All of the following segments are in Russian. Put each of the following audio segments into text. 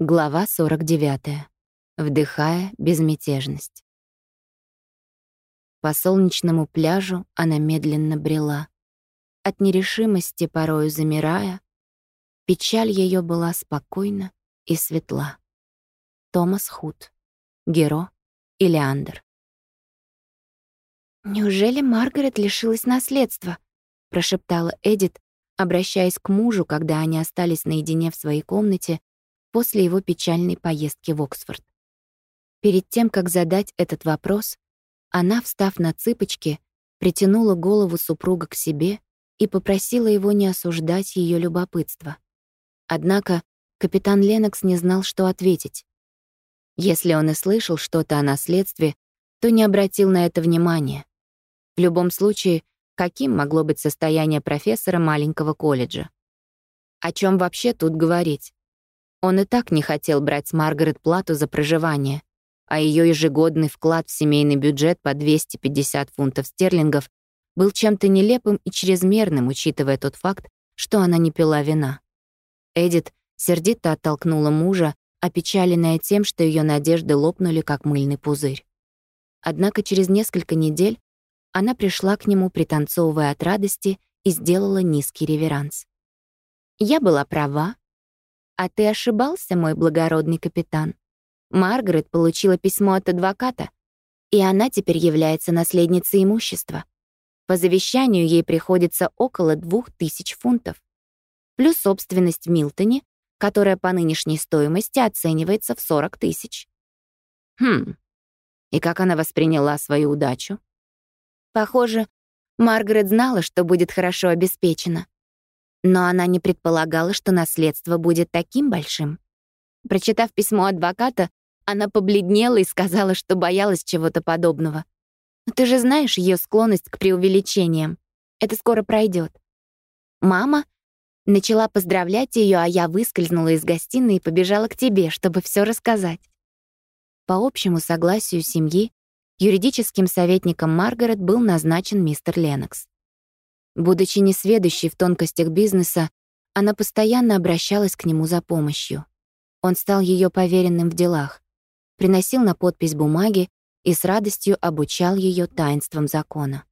Глава 49. Вдыхая безмятежность. По солнечному пляжу она медленно брела. От нерешимости порою замирая, печаль ее была спокойна и светла. Томас Худ. Геро и. «Неужели Маргарет лишилась наследства?» — прошептала Эдит, обращаясь к мужу, когда они остались наедине в своей комнате после его печальной поездки в Оксфорд. Перед тем, как задать этот вопрос, она, встав на цыпочки, притянула голову супруга к себе и попросила его не осуждать ее любопытство. Однако капитан Ленокс не знал, что ответить. Если он и слышал что-то о наследстве, то не обратил на это внимания. В любом случае, каким могло быть состояние профессора маленького колледжа? О чем вообще тут говорить? Он и так не хотел брать с Маргарет плату за проживание, а ее ежегодный вклад в семейный бюджет по 250 фунтов стерлингов был чем-то нелепым и чрезмерным, учитывая тот факт, что она не пила вина. Эдит сердито оттолкнула мужа, опечаленная тем, что ее надежды лопнули, как мыльный пузырь. Однако через несколько недель она пришла к нему, пританцовывая от радости, и сделала низкий реверанс. «Я была права, «А ты ошибался, мой благородный капитан. Маргарет получила письмо от адвоката, и она теперь является наследницей имущества. По завещанию ей приходится около двух тысяч фунтов. Плюс собственность в Милтоне, которая по нынешней стоимости оценивается в 40 тысяч. Хм, и как она восприняла свою удачу? Похоже, Маргарет знала, что будет хорошо обеспечена. Но она не предполагала, что наследство будет таким большим. Прочитав письмо адвоката, она побледнела и сказала, что боялась чего-то подобного. Но ты же знаешь ее склонность к преувеличениям. Это скоро пройдет. Мама начала поздравлять ее, а я выскользнула из гостиной и побежала к тебе, чтобы все рассказать. По общему согласию семьи, юридическим советником Маргарет был назначен мистер Ленокс. Будучи несведущей в тонкостях бизнеса, она постоянно обращалась к нему за помощью. Он стал ее поверенным в делах, приносил на подпись бумаги и с радостью обучал ее таинствам закона.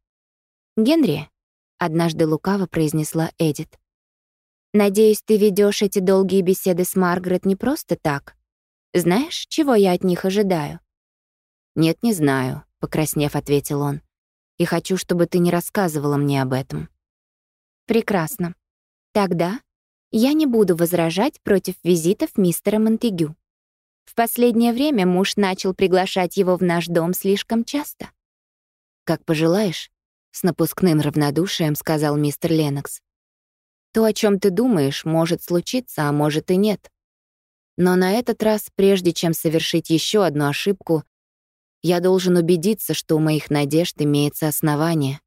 «Генри», — однажды лукаво произнесла Эдит, «надеюсь, ты ведешь эти долгие беседы с Маргарет не просто так. Знаешь, чего я от них ожидаю?» «Нет, не знаю», — покраснев, ответил он. «И хочу, чтобы ты не рассказывала мне об этом». Прекрасно. Тогда я не буду возражать против визитов мистера Монтегю. В последнее время муж начал приглашать его в наш дом слишком часто. «Как пожелаешь», — с напускным равнодушием сказал мистер Ленокс. «То, о чем ты думаешь, может случиться, а может и нет. Но на этот раз, прежде чем совершить еще одну ошибку, я должен убедиться, что у моих надежд имеется основание.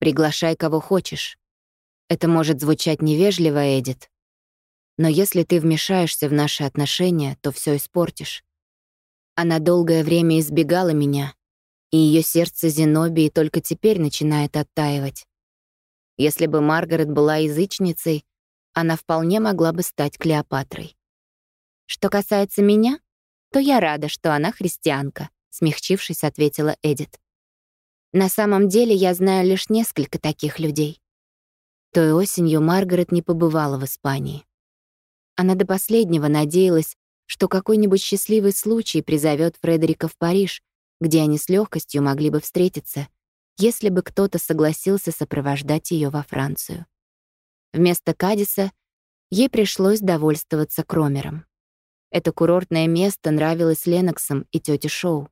Приглашай кого хочешь. Это может звучать невежливо, Эдит. Но если ты вмешаешься в наши отношения, то все испортишь. Она долгое время избегала меня, и ее сердце Зенобии только теперь начинает оттаивать. Если бы Маргарет была язычницей, она вполне могла бы стать Клеопатрой. Что касается меня, то я рада, что она христианка, смягчившись, ответила Эдит. На самом деле я знаю лишь несколько таких людей. Той осенью Маргарет не побывала в Испании. Она до последнего надеялась, что какой-нибудь счастливый случай призовет Фредерика в Париж, где они с легкостью могли бы встретиться, если бы кто-то согласился сопровождать ее во Францию. Вместо Кадиса ей пришлось довольствоваться Кромером. Это курортное место нравилось Леноксам и тете Шоу.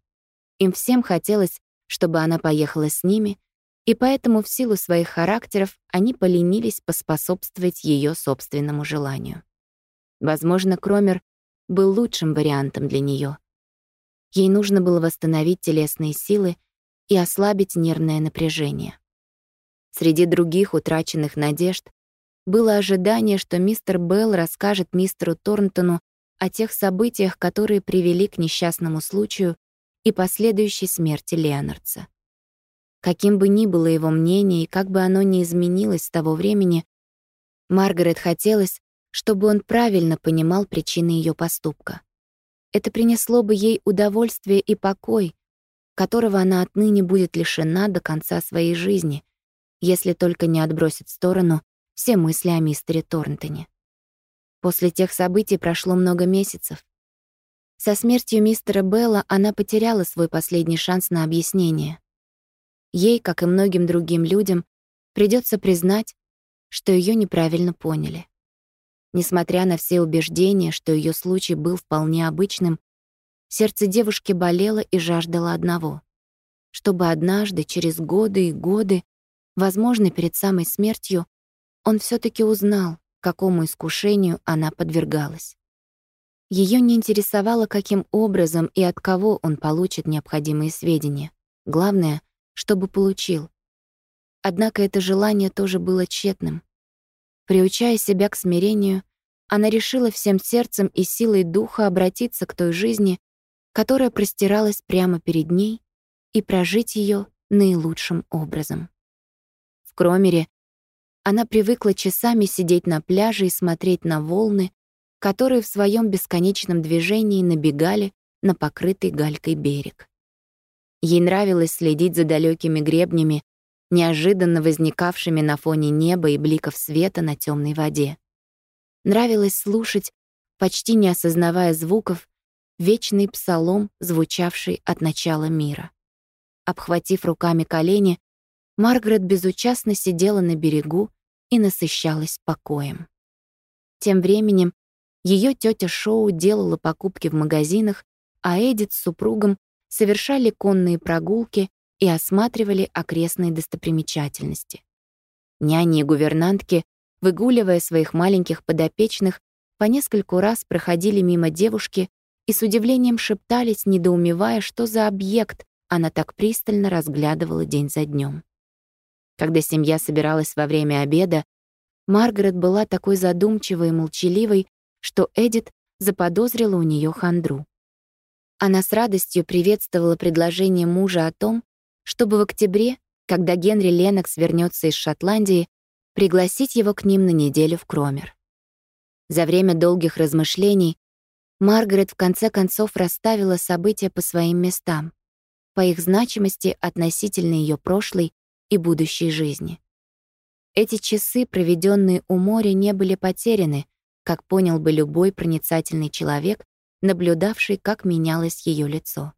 Им всем хотелось, чтобы она поехала с ними — и поэтому в силу своих характеров они поленились поспособствовать ее собственному желанию. Возможно, Кромер был лучшим вариантом для нее. Ей нужно было восстановить телесные силы и ослабить нервное напряжение. Среди других утраченных надежд было ожидание, что мистер Белл расскажет мистеру Торнтону о тех событиях, которые привели к несчастному случаю и последующей смерти Леонардса. Каким бы ни было его мнение и как бы оно ни изменилось с того времени, Маргарет хотелось, чтобы он правильно понимал причины ее поступка. Это принесло бы ей удовольствие и покой, которого она отныне будет лишена до конца своей жизни, если только не отбросит в сторону все мысли о мистере Торнтоне. После тех событий прошло много месяцев. Со смертью мистера Белла она потеряла свой последний шанс на объяснение. Ей, как и многим другим людям, придется признать, что ее неправильно поняли. Несмотря на все убеждения, что ее случай был вполне обычным, сердце девушки болело и жаждало одного — чтобы однажды, через годы и годы, возможно, перед самой смертью, он все таки узнал, какому искушению она подвергалась. Ее не интересовало, каким образом и от кого он получит необходимые сведения. Главное, чтобы получил. Однако это желание тоже было тщетным. Приучая себя к смирению, она решила всем сердцем и силой духа обратиться к той жизни, которая простиралась прямо перед ней, и прожить ее наилучшим образом. В Кромере она привыкла часами сидеть на пляже и смотреть на волны, которые в своем бесконечном движении набегали на покрытый галькой берег. Ей нравилось следить за далекими гребнями, неожиданно возникавшими на фоне неба и бликов света на темной воде. Нравилось слушать, почти не осознавая звуков, вечный псалом, звучавший от начала мира. Обхватив руками колени, Маргарет безучастно сидела на берегу и насыщалась покоем. Тем временем ее тетя Шоу делала покупки в магазинах, а Эдит с супругом совершали конные прогулки и осматривали окрестные достопримечательности. Няни и гувернантки, выгуливая своих маленьких подопечных, по нескольку раз проходили мимо девушки и с удивлением шептались, недоумевая, что за объект она так пристально разглядывала день за днем. Когда семья собиралась во время обеда, Маргарет была такой задумчивой и молчаливой, что Эдит заподозрила у нее хандру. Она с радостью приветствовала предложение мужа о том, чтобы в октябре, когда Генри Ленокс вернется из Шотландии, пригласить его к ним на неделю в Кромер. За время долгих размышлений Маргарет в конце концов расставила события по своим местам, по их значимости относительно ее прошлой и будущей жизни. Эти часы, проведенные у моря, не были потеряны, как понял бы любой проницательный человек, наблюдавший, как менялось ее лицо.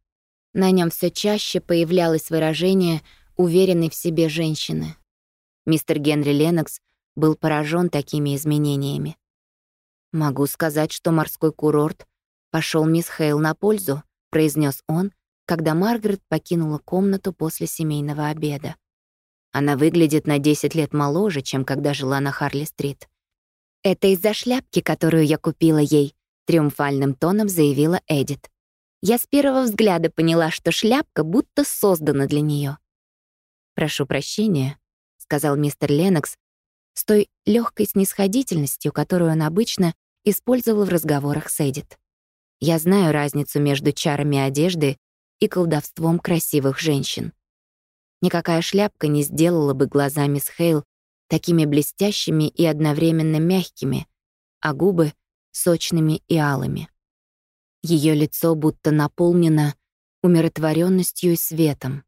На нем все чаще появлялось выражение уверенной в себе женщины. Мистер Генри Ленокс был поражен такими изменениями. «Могу сказать, что морской курорт пошел мисс Хейл на пользу», произнес он, когда Маргарет покинула комнату после семейного обеда. Она выглядит на 10 лет моложе, чем когда жила на Харли-стрит. «Это из-за шляпки, которую я купила ей», — триумфальным тоном заявила Эдит. Я с первого взгляда поняла, что шляпка будто создана для нее. «Прошу прощения», — сказал мистер Ленокс с той легкой снисходительностью, которую он обычно использовал в разговорах с Эдит. «Я знаю разницу между чарами одежды и колдовством красивых женщин. Никакая шляпка не сделала бы глаза мисс Хейл такими блестящими и одновременно мягкими, а губы — сочными и алыми. Ее лицо будто наполнено умиротворенностью и светом.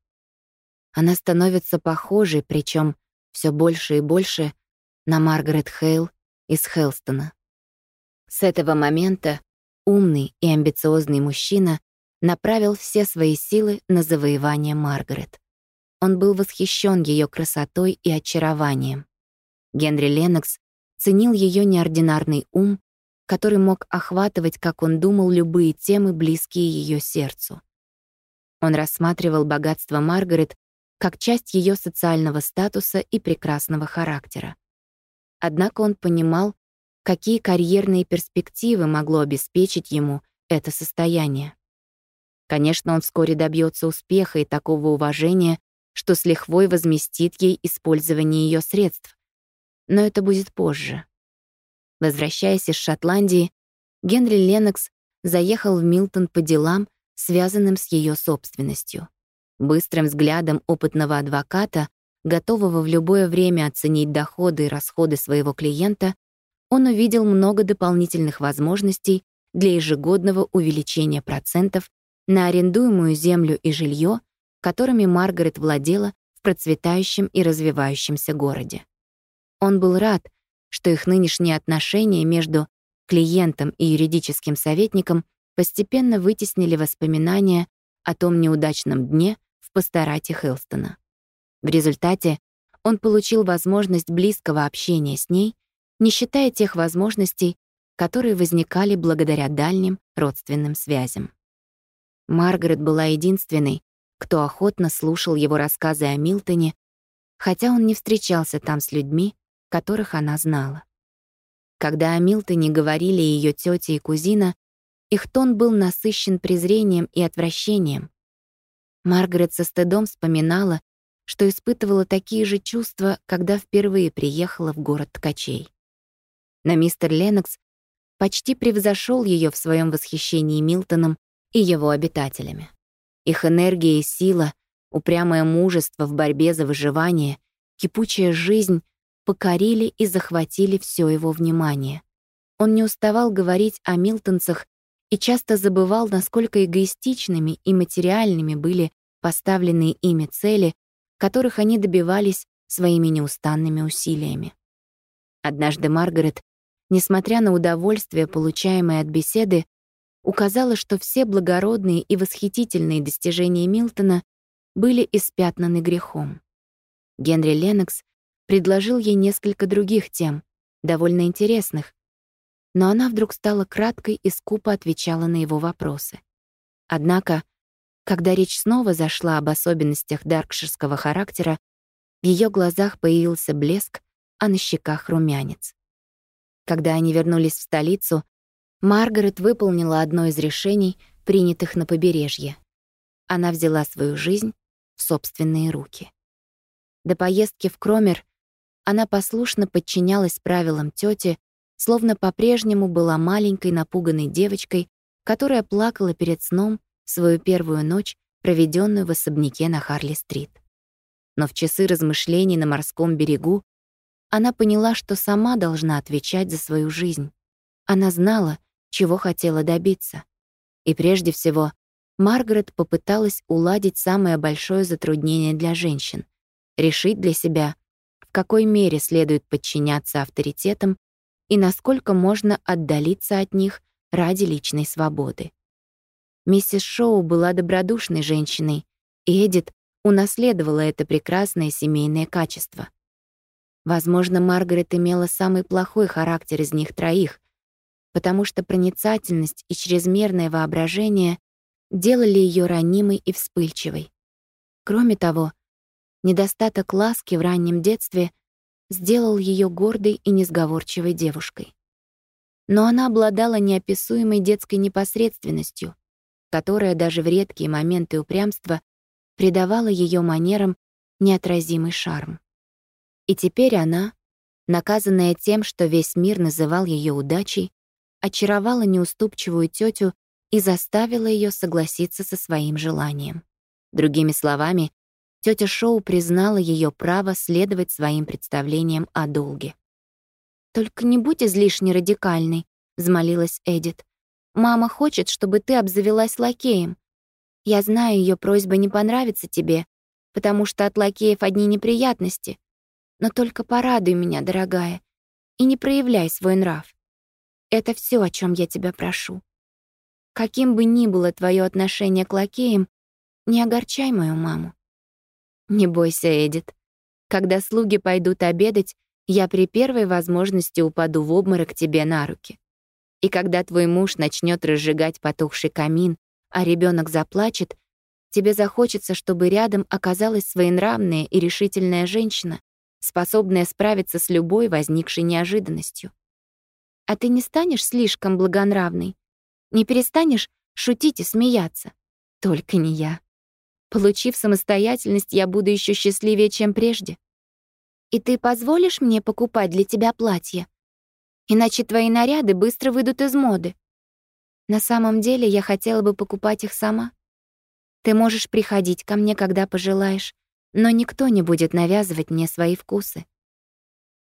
Она становится похожей, причем все больше и больше, на Маргарет Хейл из Хелстона. С этого момента умный и амбициозный мужчина направил все свои силы на завоевание Маргарет. Он был восхищен ее красотой и очарованием. Генри Леннокс ценил ее неординарный ум который мог охватывать, как он думал, любые темы, близкие ее сердцу. Он рассматривал богатство Маргарет как часть ее социального статуса и прекрасного характера. Однако он понимал, какие карьерные перспективы могло обеспечить ему это состояние. Конечно, он вскоре добьется успеха и такого уважения, что с лихвой возместит ей использование ее средств. Но это будет позже. Возвращаясь из Шотландии, Генри Леннокс заехал в Милтон по делам, связанным с ее собственностью. Быстрым взглядом опытного адвоката, готового в любое время оценить доходы и расходы своего клиента, он увидел много дополнительных возможностей для ежегодного увеличения процентов на арендуемую землю и жилье, которыми Маргарет владела в процветающем и развивающемся городе. Он был рад, что их нынешние отношения между клиентом и юридическим советником постепенно вытеснили воспоминания о том неудачном дне в пасторате Хелстона. В результате он получил возможность близкого общения с ней, не считая тех возможностей, которые возникали благодаря дальним родственным связям. Маргарет была единственной, кто охотно слушал его рассказы о Милтоне, хотя он не встречался там с людьми, которых она знала. Когда о Милтоне говорили ее тетя и кузина, их тон был насыщен презрением и отвращением. Маргарет со стыдом вспоминала, что испытывала такие же чувства, когда впервые приехала в город ткачей. Но мистер Ленокс почти превзошел ее в своем восхищении Милтоном и его обитателями. Их энергия и сила, упрямое мужество в борьбе за выживание, кипучая жизнь покорили и захватили все его внимание. Он не уставал говорить о милтонцах и часто забывал, насколько эгоистичными и материальными были поставленные ими цели, которых они добивались своими неустанными усилиями. Однажды Маргарет, несмотря на удовольствие, получаемое от беседы, указала, что все благородные и восхитительные достижения Милтона были испятнаны грехом. Генри Леннокс предложил ей несколько других тем, довольно интересных, но она вдруг стала краткой и скупо отвечала на его вопросы. Однако когда речь снова зашла об особенностях даркширского характера, в ее глазах появился блеск, а на щеках румянец. Когда они вернулись в столицу, Маргарет выполнила одно из решений, принятых на побережье. Она взяла свою жизнь в собственные руки. До поездки в Кромер она послушно подчинялась правилам тети, словно по-прежнему была маленькой напуганной девочкой, которая плакала перед сном свою первую ночь, проведенную в особняке на Харли-стрит. Но в часы размышлений на морском берегу она поняла, что сама должна отвечать за свою жизнь. Она знала, чего хотела добиться. И прежде всего, Маргарет попыталась уладить самое большое затруднение для женщин — решить для себя, какой мере следует подчиняться авторитетам и насколько можно отдалиться от них ради личной свободы. Миссис Шоу была добродушной женщиной, и Эдит унаследовала это прекрасное семейное качество. Возможно, Маргарет имела самый плохой характер из них троих, потому что проницательность и чрезмерное воображение делали ее ранимой и вспыльчивой. Кроме того, недостаток ласки в раннем детстве сделал ее гордой и несговорчивой девушкой. Но она обладала неописуемой детской непосредственностью — которая даже в редкие моменты упрямства придавала ее манерам неотразимый шарм. И теперь она, наказанная тем, что весь мир называл ее удачей, очаровала неуступчивую тетю и заставила ее согласиться со своим желанием. Другими словами, тетя Шоу признала ее право следовать своим представлениям о долге. «Только не будь излишне радикальной», — взмолилась Эдит. Мама хочет, чтобы ты обзавелась лакеем. Я знаю, ее просьба не понравится тебе, потому что от лакеев одни неприятности. Но только порадуй меня, дорогая, и не проявляй свой нрав. Это все, о чем я тебя прошу. Каким бы ни было твое отношение к лакеям, не огорчай мою маму. Не бойся, Эдит. Когда слуги пойдут обедать, я при первой возможности упаду в обморок тебе на руки. И когда твой муж начнет разжигать потухший камин, а ребенок заплачет, тебе захочется, чтобы рядом оказалась своенравная и решительная женщина, способная справиться с любой возникшей неожиданностью. А ты не станешь слишком благонравной? Не перестанешь шутить и смеяться? Только не я. Получив самостоятельность, я буду еще счастливее, чем прежде. И ты позволишь мне покупать для тебя платье? иначе твои наряды быстро выйдут из моды. На самом деле я хотела бы покупать их сама. Ты можешь приходить ко мне, когда пожелаешь, но никто не будет навязывать мне свои вкусы.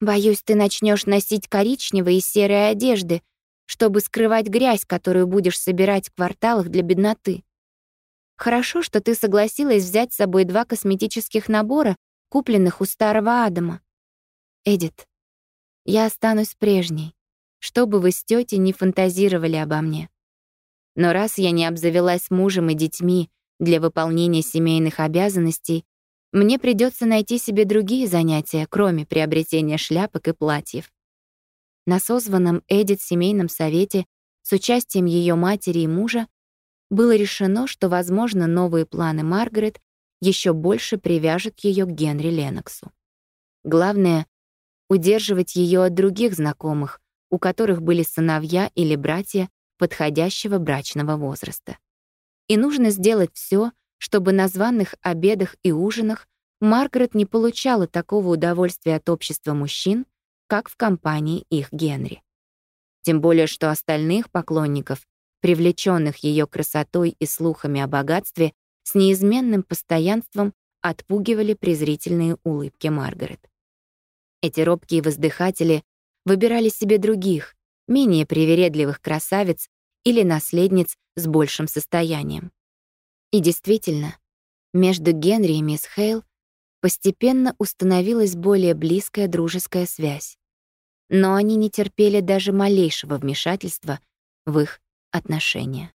Боюсь, ты начнешь носить коричневые и серые одежды, чтобы скрывать грязь, которую будешь собирать в кварталах для бедноты. Хорошо, что ты согласилась взять с собой два косметических набора, купленных у старого Адама. Эдит, я останусь прежней, чтобы вы с тетей не фантазировали обо мне. Но раз я не обзавелась мужем и детьми для выполнения семейных обязанностей, мне придется найти себе другие занятия, кроме приобретения шляпок и платьев. На созванном Эдит семейном совете с участием ее матери и мужа было решено, что, возможно, новые планы Маргарет еще больше привяжут ее к Генри Леноксу. Главное — удерживать ее от других знакомых, у которых были сыновья или братья подходящего брачного возраста. И нужно сделать все, чтобы на званых обедах и ужинах Маргарет не получала такого удовольствия от общества мужчин, как в компании их Генри. Тем более, что остальных поклонников привлеченных ее красотой и слухами о богатстве, с неизменным постоянством отпугивали презрительные улыбки Маргарет. Эти робкие воздыхатели выбирали себе других, менее привередливых красавиц или наследниц с большим состоянием. И действительно, между Генри и мисс Хейл постепенно установилась более близкая дружеская связь. Но они не терпели даже малейшего вмешательства в их отношения.